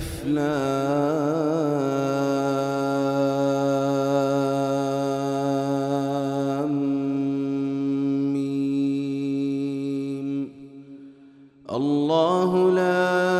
ألف لام ميم. الله لا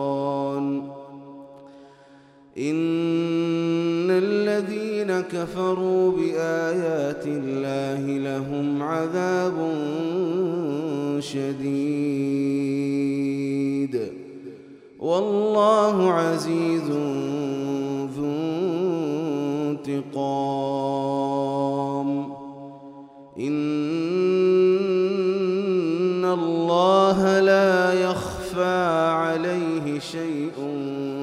إن الذين كفروا بآيات الله لهم عذاب شديد. والله عزيز ذو انتقام. إن الله لا يخفى عليه شيء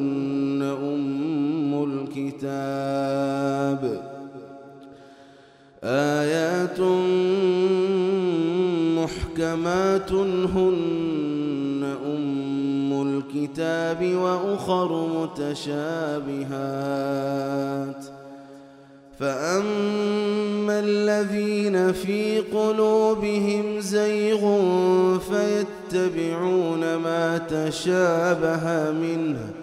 هن أم الكتاب آيات محكمات هن أم الكتاب وأخر متشابهات فأما الذين في قلوبهم زيغ فيتبعون ما تشابه منه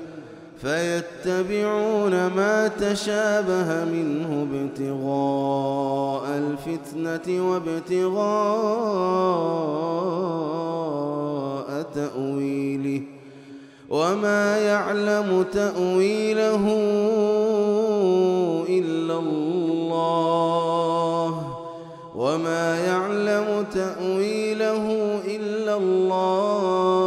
فيتبعون ما تشابه منه ابتغاء الفتنة وابتغاء تأويله. وما يعلم تأويله إلا الله. وما يعلم تأويله إلا الله.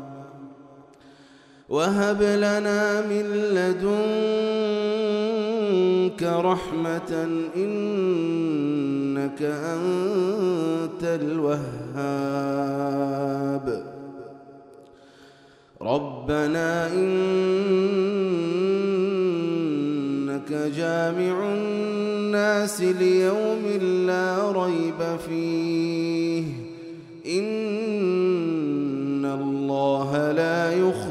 وهب لنا من لدنك رحمة إنك أنت الوهاب. ربنا إنك جامع الناس ليوم لا ريب فيه. إن الله لا يخلف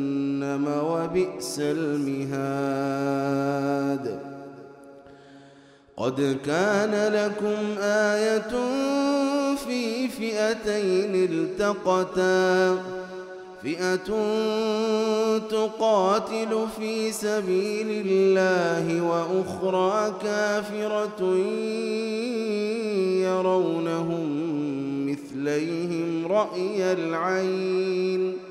وبئس المهاد. قد كان لكم آية في فئتين التقتا. فئة تقاتل في سبيل الله وأخرى كافرة يرونهم مثليهم رأي العين.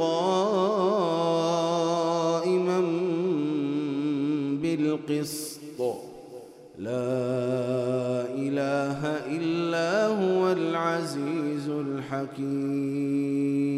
قائما بالقسط. لا إله إلا هو العزيز الحكيم.